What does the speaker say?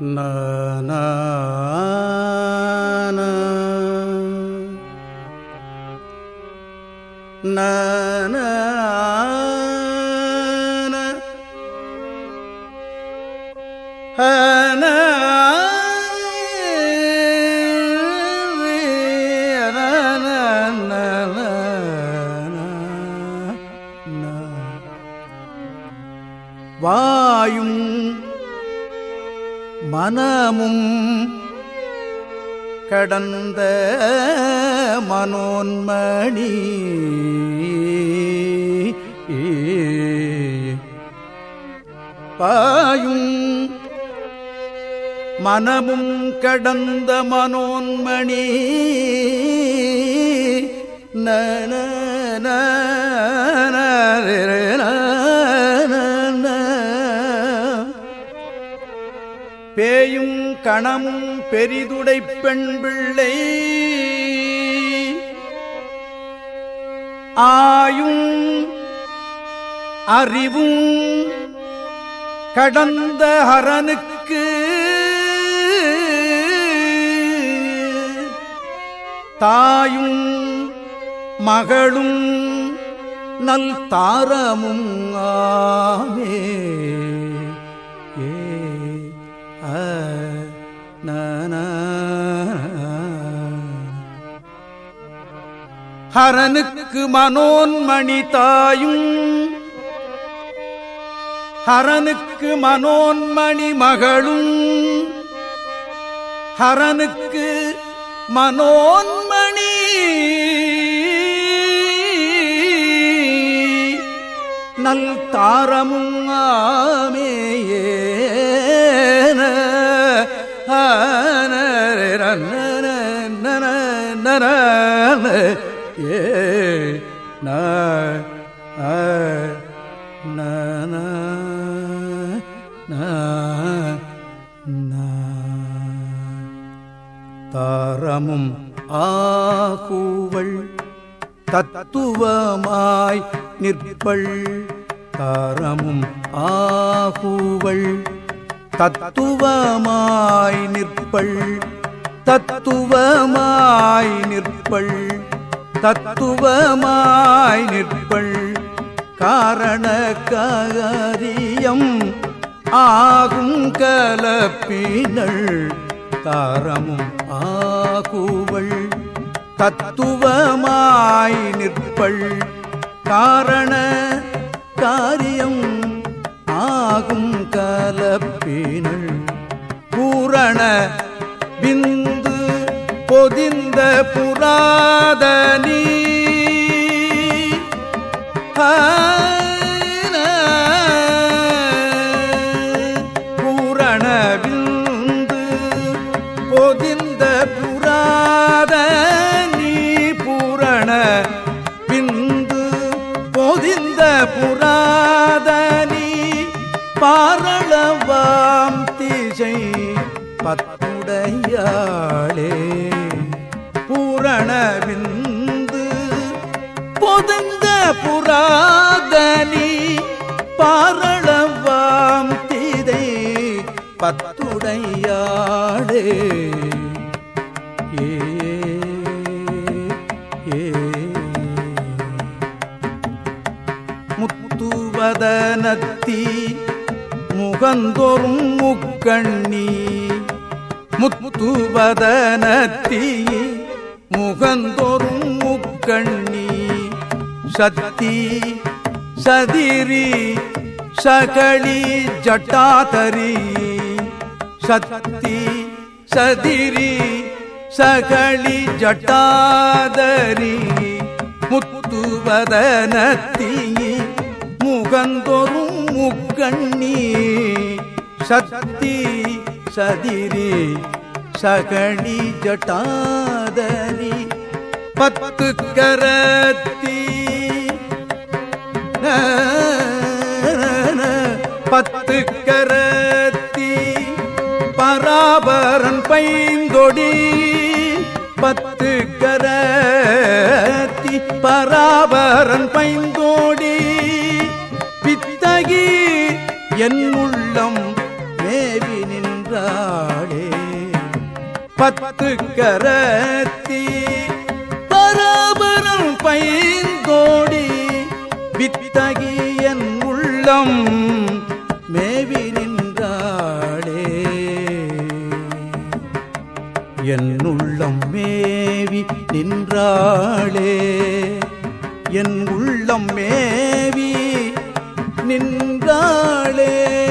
வாயும் மனமும் கடந்த மனோன்மணி பாயும் மனமும் கடந்த மனோன்மணி நன பேயும் கணமும் பெரிதுடை பெண் பிள்ளை. ஆயும் அறிவும் கடந்த ஹரனுக்கு தாயும் மகளும் நல் தாரமும் ஆமே. ஏ ஹரனுக்கு மனோன்மணி தாயும் ஹரனுக்கு மனோன்மணி மகளும் ஹரனுக்கு மனோன்மணி. நல் தாரமும் ஆமேயே. ந தாரமும் ஆகூவள் தத்துவமாய் நிற்பள். தாரமும் ஆகூவள் தத்துவமாய் நிற்பள். தத்துவமாய் நிற்பள். தத்துவமாய் நிற்பள் காரண காரியம் ஆகும் கலப்பினள். தாரமும் ஆகுவள். தத்துவமாய் நிற்பள் காரண காரியம் ஆகும் கலப்பினள். பூரண பொதிந்த புராதனி. பூரணவிந்து பொதிந்த புராதனி. பூரண பிந்து பொதிந்த புராதனி. பாரளவாம் திசை பத்துடையாளே. மணவிந்து விந்து புராதனி பாரளவாம் தீதை பத்துடையாளே. ஏ முத்துவதனத்தி முகந்தோறும் முக்கண்ணி முத்துவதனத்தி முகந்தோறும் முக்கண்ணி சத்தி சதிரி சகளி ஜட்டாதரி சத்தி சதிரி சகளி ஜட்டாதரி முத்துவதனத்தி முகந்தொரும் முக்கண்ணி சத்தி சதிரி சகணி ஜட்டாதரி பத்து கரத்தி. பத்து கரத்தி. பராபரன் பைந்தொடி. பத்து கரத்தி. பராபரன் பைந்தோடி. பித்தகி என் உள்ளம் மேவி நின்றாள். பத்து கரத்தி. வித்தகியன் உள்ளம் மேவி நின்றாளே. என் உள்ளம் மேவி நின்றாளே. என் உள்ளம் மேவி நின்றாளே.